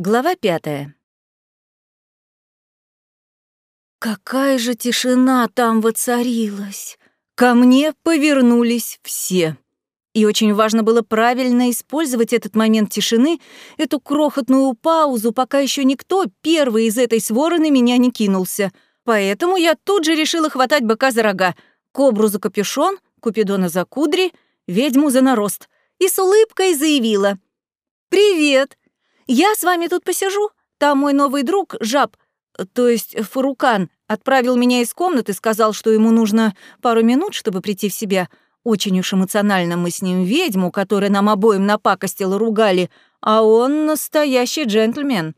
Глава пятая. Какая же тишина там воцарилась! Ко мне повернулись все. И очень важно было правильно использовать этот момент тишины, эту крохотную паузу, пока еще никто первый из этой своры на меня не кинулся. Поэтому я тут же решила хватать быка за рога, кобру за капюшон, купидона за кудри, ведьму за нарост. И с улыбкой заявила. «Привет! Я с вами тут посижу. Там мой новый друг, жаб, то есть Фарукан, отправил меня из комнаты, сказал, что ему нужно пару минут, чтобы прийти в себя. Очень уж эмоционально мы с ним ведьму, которая нам обоим напакостила, ругали, а он настоящий джентльмен.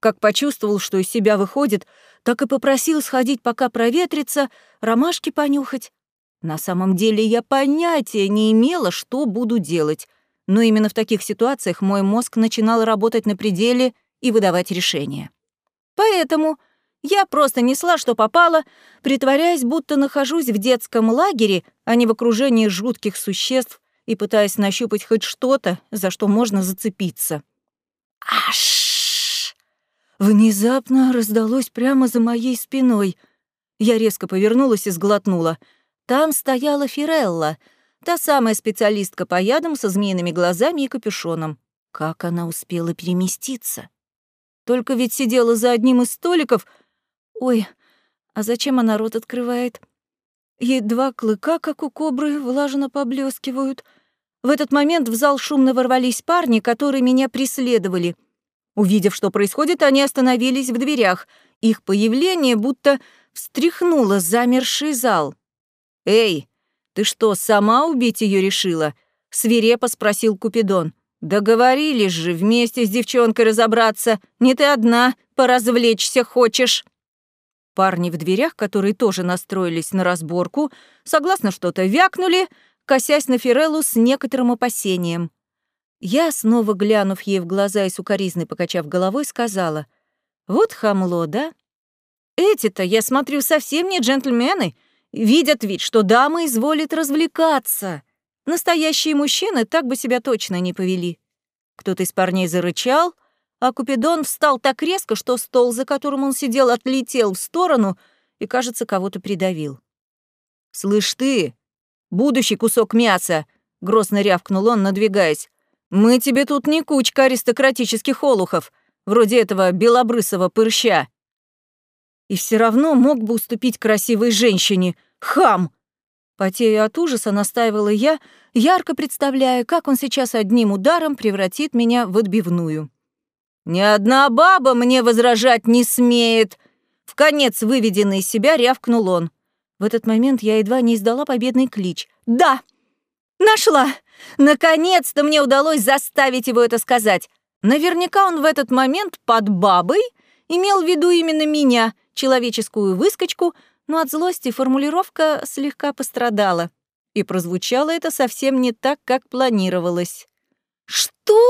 Как почувствовал, что из себя выходит, так и попросил сходить, пока проветрится, ромашки понюхать. На самом деле я понятия не имела, что буду делать но именно в таких ситуациях мой мозг начинал работать на пределе и выдавать решения. Поэтому я просто несла, что попало, притворяясь, будто нахожусь в детском лагере, а не в окружении жутких существ и пытаясь нащупать хоть что-то, за что можно зацепиться. Аш! Внезапно раздалось прямо за моей спиной. Я резко повернулась и сглотнула. Там стояла Фирелла — Та самая специалистка по ядам со змеиными глазами и капюшоном. Как она успела переместиться? Только ведь сидела за одним из столиков. Ой, а зачем она рот открывает? Ей два клыка, как у кобры, влажно поблескивают. В этот момент в зал шумно ворвались парни, которые меня преследовали. Увидев, что происходит, они остановились в дверях. Их появление будто встряхнуло замерший зал. «Эй, «Ты что, сама убить ее решила?» — свирепо спросил Купидон. «Договорились же вместе с девчонкой разобраться. Не ты одна, поразвлечься хочешь». Парни в дверях, которые тоже настроились на разборку, согласно что-то вякнули, косясь на Фиреллу с некоторым опасением. Я, снова глянув ей в глаза и сукоризной покачав головой, сказала, «Вот хамло, да? Эти-то, я смотрю, совсем не джентльмены, Видят ведь, что дама изволит развлекаться. Настоящие мужчины так бы себя точно не повели. Кто-то из парней зарычал, а Купидон встал так резко, что стол, за которым он сидел, отлетел в сторону и, кажется, кого-то придавил. «Слышь ты, будущий кусок мяса!» — грозно рявкнул он, надвигаясь. «Мы тебе тут не кучка аристократических олухов, вроде этого белобрысого пырща. И все равно мог бы уступить красивой женщине. Хам! Потея от ужаса, настаивала я, ярко представляя, как он сейчас одним ударом превратит меня в отбивную. «Ни одна баба мне возражать не смеет!» В конец выведенный из себя рявкнул он. В этот момент я едва не издала победный клич. «Да! Нашла! Наконец-то мне удалось заставить его это сказать. Наверняка он в этот момент под бабой имел в виду именно меня — человеческую выскочку, но от злости формулировка слегка пострадала. И прозвучало это совсем не так, как планировалось. «Что?»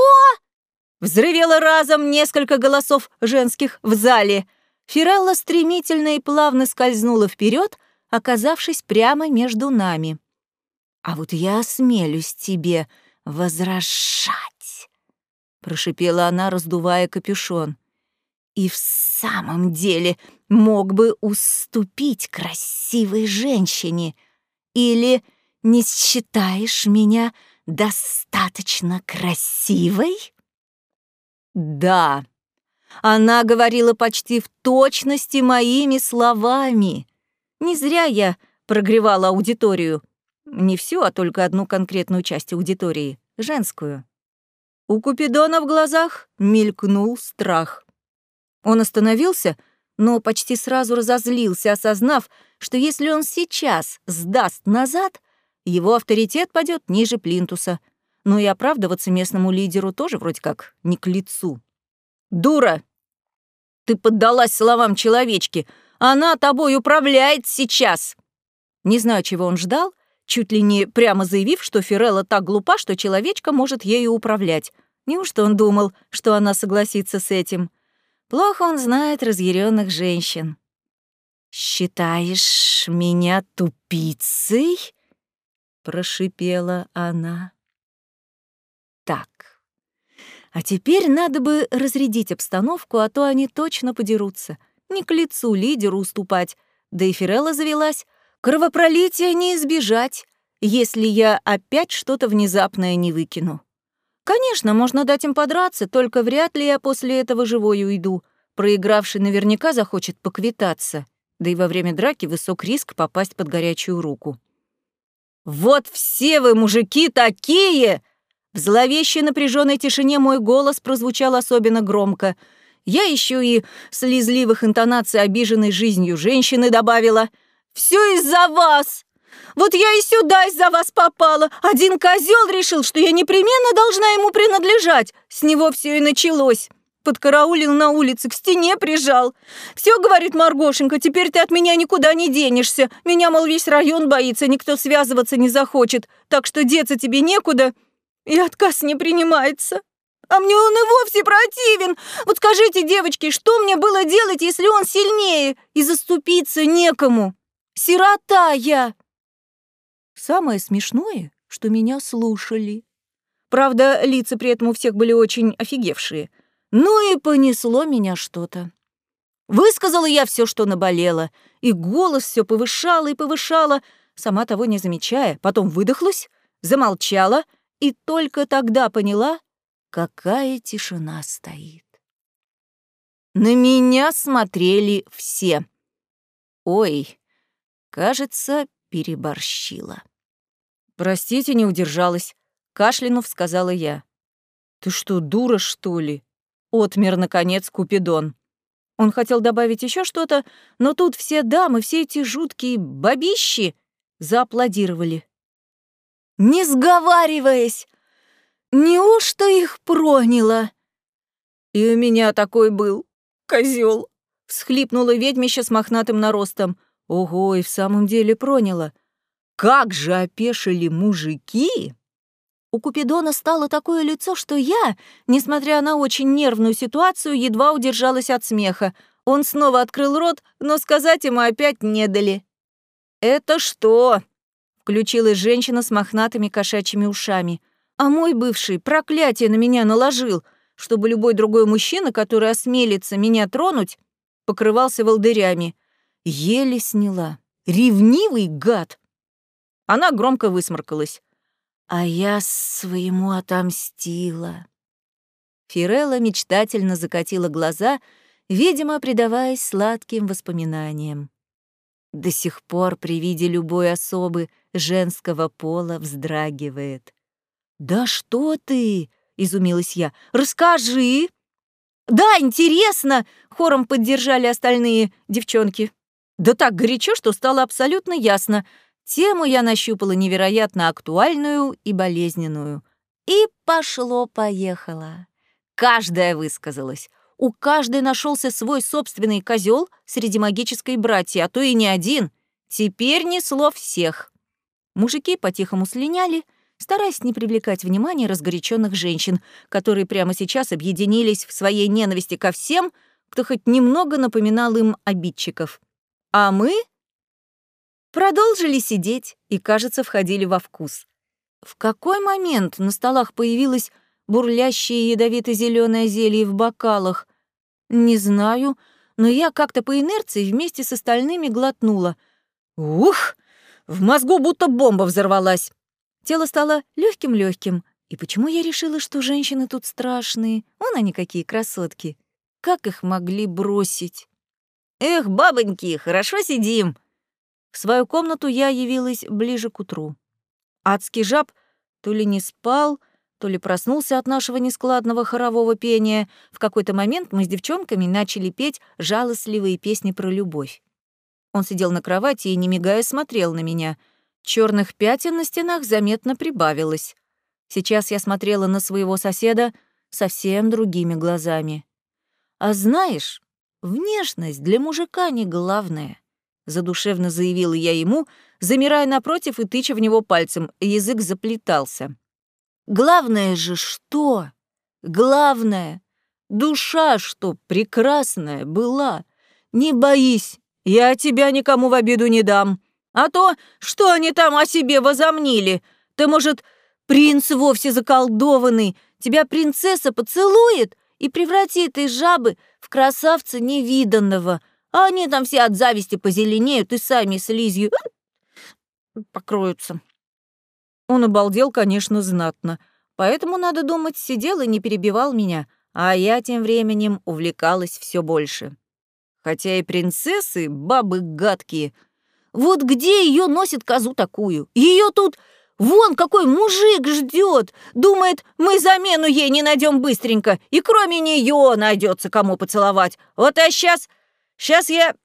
Взрывело разом несколько голосов женских в зале. Фирелла стремительно и плавно скользнула вперед, оказавшись прямо между нами. «А вот я осмелюсь тебе возражать», — прошипела она, раздувая капюшон. «И в самом деле мог бы уступить красивой женщине? Или не считаешь меня достаточно красивой? Да, она говорила почти в точности моими словами. Не зря я прогревала аудиторию. Не всю, а только одну конкретную часть аудитории, женскую. У Купидона в глазах мелькнул страх. Он остановился — но почти сразу разозлился, осознав, что если он сейчас сдаст назад, его авторитет падет ниже плинтуса. Но и оправдываться местному лидеру тоже вроде как не к лицу. «Дура! Ты поддалась словам человечки! Она тобой управляет сейчас!» Не знаю, чего он ждал, чуть ли не прямо заявив, что Фирелла так глупа, что человечка может ею управлять. Неужто он думал, что она согласится с этим? Плохо он знает разъяренных женщин. «Считаешь меня тупицей?» — прошипела она. «Так, А теперь надо бы разрядить обстановку, а то они точно подерутся. Не к лицу лидеру уступать. Да и Фирелла завелась. Кровопролития не избежать, если я опять что-то внезапное не выкину. Конечно, можно дать им подраться, только вряд ли я после этого живой уйду. Проигравший наверняка захочет поквитаться. Да и во время драки высок риск попасть под горячую руку. «Вот все вы, мужики, такие!» В зловещей напряженной тишине мой голос прозвучал особенно громко. Я еще и слезливых интонаций обиженной жизнью женщины добавила. «Все из-за вас! Вот я и сюда из-за вас попала. Один козел решил, что я непременно должна ему принадлежать. С него все и началось. Подкараулил на улице, к стене прижал. Все, говорит Маргошенька, теперь ты от меня никуда не денешься. Меня, мол, весь район боится, никто связываться не захочет. Так что деться тебе некуда и отказ не принимается. А мне он и вовсе противен. Вот скажите, девочки, что мне было делать, если он сильнее? И заступиться некому. Сирота я. Самое смешное, что меня слушали. Правда, лица при этом у всех были очень офигевшие. Ну и понесло меня что-то. Высказала я все, что наболело, и голос все повышала и повышала, сама того не замечая, потом выдохлась, замолчала — и только тогда поняла, какая тишина стоит. На меня смотрели все. Ой, кажется, переборщила. «Простите, не удержалась», — кашлянув сказала я. «Ты что, дура, что ли?» — отмер, наконец, Купидон. Он хотел добавить еще что-то, но тут все дамы, все эти жуткие бабищи зааплодировали не сговариваясь. Неужто их проняло? И у меня такой был, козел, всхлипнула ведьмища с мохнатым наростом. Ого, и в самом деле проняло. Как же опешили мужики! У Купидона стало такое лицо, что я, несмотря на очень нервную ситуацию, едва удержалась от смеха. Он снова открыл рот, но сказать ему опять не дали. «Это что?» Включилась женщина с мохнатыми кошачьими ушами. А мой бывший проклятие на меня наложил, чтобы любой другой мужчина, который осмелится меня тронуть, покрывался волдырями. Еле сняла. Ревнивый гад. Она громко высморкалась. А я своему отомстила. Фирелла мечтательно закатила глаза, видимо, предаваясь сладким воспоминаниям. До сих пор при виде любой особы женского пола вздрагивает. «Да что ты!» — изумилась я. «Расскажи!» «Да, интересно!» — хором поддержали остальные девчонки. Да так горячо, что стало абсолютно ясно. Тему я нащупала невероятно актуальную и болезненную. И пошло-поехало. Каждая высказалась. У каждой нашелся свой собственный козел среди магической братья, а то и не один. Теперь несло всех. Мужики по-тихому слиняли, стараясь не привлекать внимания разгоряченных женщин, которые прямо сейчас объединились в своей ненависти ко всем, кто хоть немного напоминал им обидчиков. А мы продолжили сидеть и, кажется, входили во вкус. В какой момент на столах появилось бурлящее ядовито зеленое зелье в бокалах, не знаю, но я как-то по инерции вместе с остальными глотнула. Ух! В мозгу будто бомба взорвалась. Тело стало легким легким И почему я решила, что женщины тут страшные? Вон они какие красотки. Как их могли бросить? Эх, бабоньки, хорошо сидим. В свою комнату я явилась ближе к утру. Адский жаб то ли не спал, то ли проснулся от нашего нескладного хорового пения. В какой-то момент мы с девчонками начали петь жалостливые песни про любовь. Он сидел на кровати и, не мигая, смотрел на меня. Черных пятен на стенах заметно прибавилось. Сейчас я смотрела на своего соседа совсем другими глазами. «А знаешь, внешность для мужика не главное», — задушевно заявила я ему, замирая напротив и тыча в него пальцем, язык заплетался. Главное же что? Главное, душа, что прекрасная была. Не боись, я тебя никому в обиду не дам. А то, что они там о себе возомнили, ты, может, Принц вовсе заколдованный. Тебя принцесса поцелует и превратит из жабы в красавца невиданного. А они там все от зависти позеленеют и сами слизью покроются. Он обалдел, конечно, знатно. Поэтому, надо думать, сидел и не перебивал меня, а я тем временем увлекалась все больше. Хотя и принцессы, бабы гадкие. Вот где ее носит козу такую? Ее тут вон какой мужик ждет. Думает, мы замену ей не найдем быстренько, и кроме нее найдется кому поцеловать. Вот а сейчас, сейчас я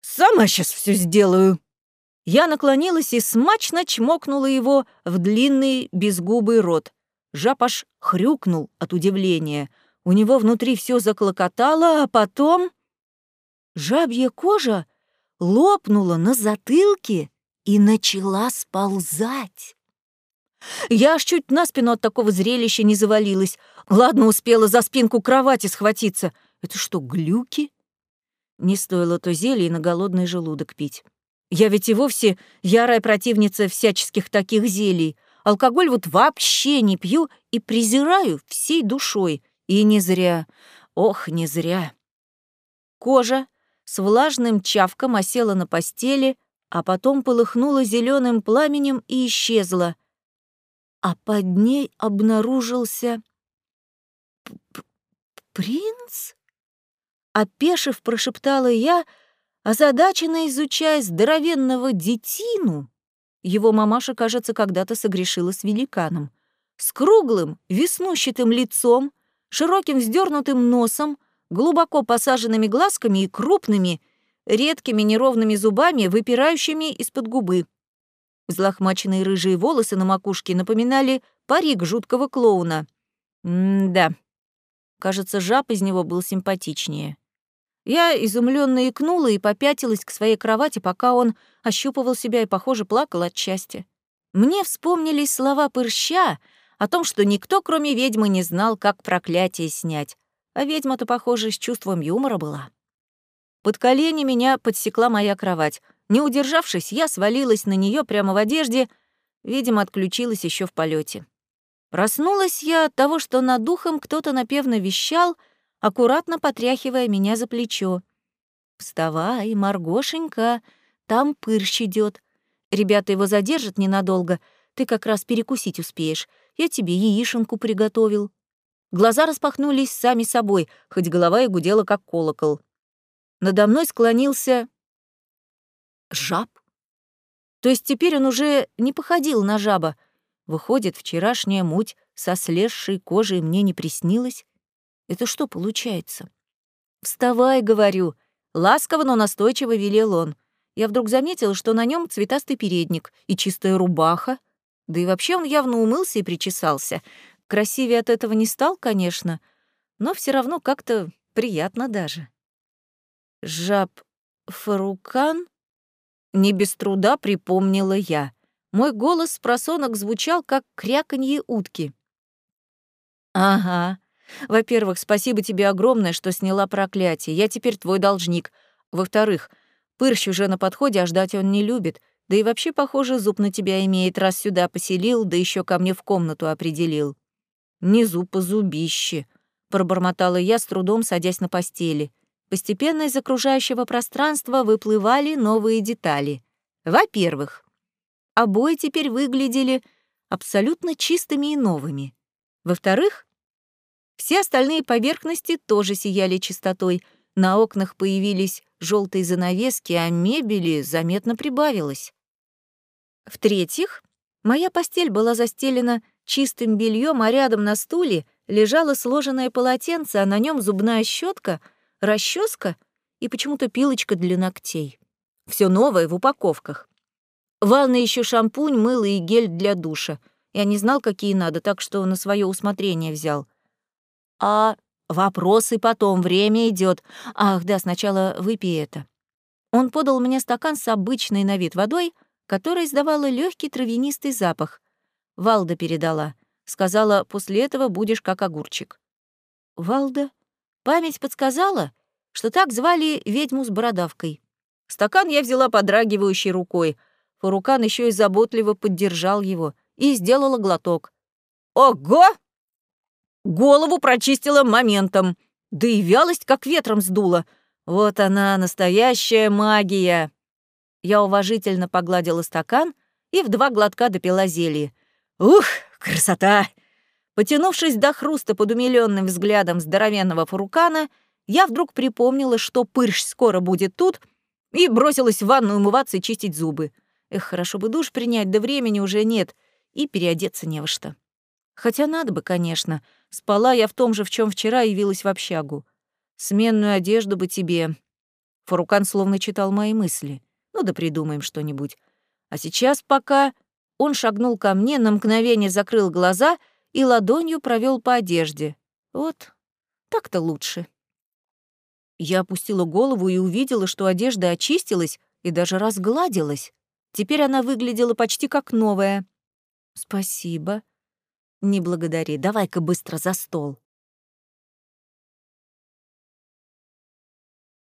сама сейчас все сделаю. Я наклонилась и смачно чмокнула его в длинный безгубый рот. Жаб хрюкнул от удивления. У него внутри все заклокотало, а потом... Жабья кожа лопнула на затылке и начала сползать. Я аж чуть на спину от такого зрелища не завалилась. Ладно, успела за спинку кровати схватиться. Это что, глюки? Не стоило то зелье на голодный желудок пить. Я ведь и вовсе ярая противница всяческих таких зелий. Алкоголь вот вообще не пью и презираю всей душой. И не зря. Ох, не зря. Кожа с влажным чавком осела на постели, а потом полыхнула зеленым пламенем и исчезла. А под ней обнаружился... «Принц?» Опешив, прошептала я — озадаченно изучая здоровенного детину, его мамаша, кажется, когда-то согрешила с великаном, с круглым, веснущатым лицом, широким вздернутым носом, глубоко посаженными глазками и крупными, редкими неровными зубами, выпирающими из-под губы. Взлохмаченные рыжие волосы на макушке напоминали парик жуткого клоуна. М-да. Кажется, жаб из него был симпатичнее. Я изумленно икнула и попятилась к своей кровати, пока он ощупывал себя и, похоже, плакал от счастья. Мне вспомнились слова Пырща о том, что никто, кроме ведьмы, не знал, как проклятие снять. А ведьма-то, похоже, с чувством юмора была. Под колени меня подсекла моя кровать. Не удержавшись, я свалилась на нее прямо в одежде, видимо, отключилась еще в полете. Проснулась я от того, что над духом кто-то напевно вещал — аккуратно потряхивая меня за плечо. «Вставай, Маргошенька, там пырщ идет. Ребята его задержат ненадолго, ты как раз перекусить успеешь. Я тебе яишенку приготовил». Глаза распахнулись сами собой, хоть голова и гудела, как колокол. Надо мной склонился жаб. То есть теперь он уже не походил на жаба. Выходит, вчерашняя муть со слезшей кожей мне не приснилась? Это что получается? «Вставай», — говорю. Ласково, но настойчиво велел он. Я вдруг заметила, что на нем цветастый передник и чистая рубаха. Да и вообще он явно умылся и причесался. Красивее от этого не стал, конечно, но все равно как-то приятно даже. Жаб Фарукан? Не без труда припомнила я. Мой голос с просонок звучал, как кряканье утки. «Ага, во-первых, спасибо тебе огромное, что сняла проклятие. Я теперь твой должник. Во-вторых, Пырщ уже на подходе, а ждать он не любит. Да и вообще, похоже, зуб на тебя имеет, раз сюда поселил, да еще ко мне в комнату определил. Не зуб, а зубище, пробормотала я, с трудом садясь на постели. Постепенно из окружающего пространства выплывали новые детали. Во-первых, обои теперь выглядели абсолютно чистыми и новыми. Во-вторых, все остальные поверхности тоже сияли чистотой. На окнах появились желтые занавески, а мебели заметно прибавилось. В-третьих, моя постель была застелена чистым бельем, а рядом на стуле лежало сложенное полотенце, а на нем зубная щетка, расческа и почему-то пилочка для ногтей. Все новое в упаковках. Ванна еще шампунь, мыло и гель для душа. Я не знал, какие надо, так что на свое усмотрение взял. А вопросы потом, время идет. Ах, да, сначала выпей это. Он подал мне стакан с обычной на вид водой, которая издавала легкий травянистый запах. Валда передала. Сказала, после этого будешь как огурчик. Валда? Память подсказала, что так звали ведьму с бородавкой. Стакан я взяла подрагивающей рукой. Фурукан еще и заботливо поддержал его, и сделала глоток. Ого! Голову прочистила моментом, да и вялость как ветром сдула. Вот она, настоящая магия. Я уважительно погладила стакан и в два глотка допила зелье. Ух, красота! Потянувшись до хруста под умилённым взглядом здоровенного фурукана, я вдруг припомнила, что пырщ скоро будет тут, и бросилась в ванну умываться и чистить зубы. Эх, хорошо бы душ принять, да времени уже нет, и переодеться не во что. Хотя надо бы, конечно. Спала я в том же, в чем вчера явилась в общагу. Сменную одежду бы тебе. Фурукан словно читал мои мысли. Ну да придумаем что-нибудь. А сейчас пока он шагнул ко мне, на мгновение закрыл глаза и ладонью провел по одежде. Вот, так-то лучше. Я опустила голову и увидела, что одежда очистилась и даже разгладилась. Теперь она выглядела почти как новая. «Спасибо», «Не благодари, давай-ка быстро за стол».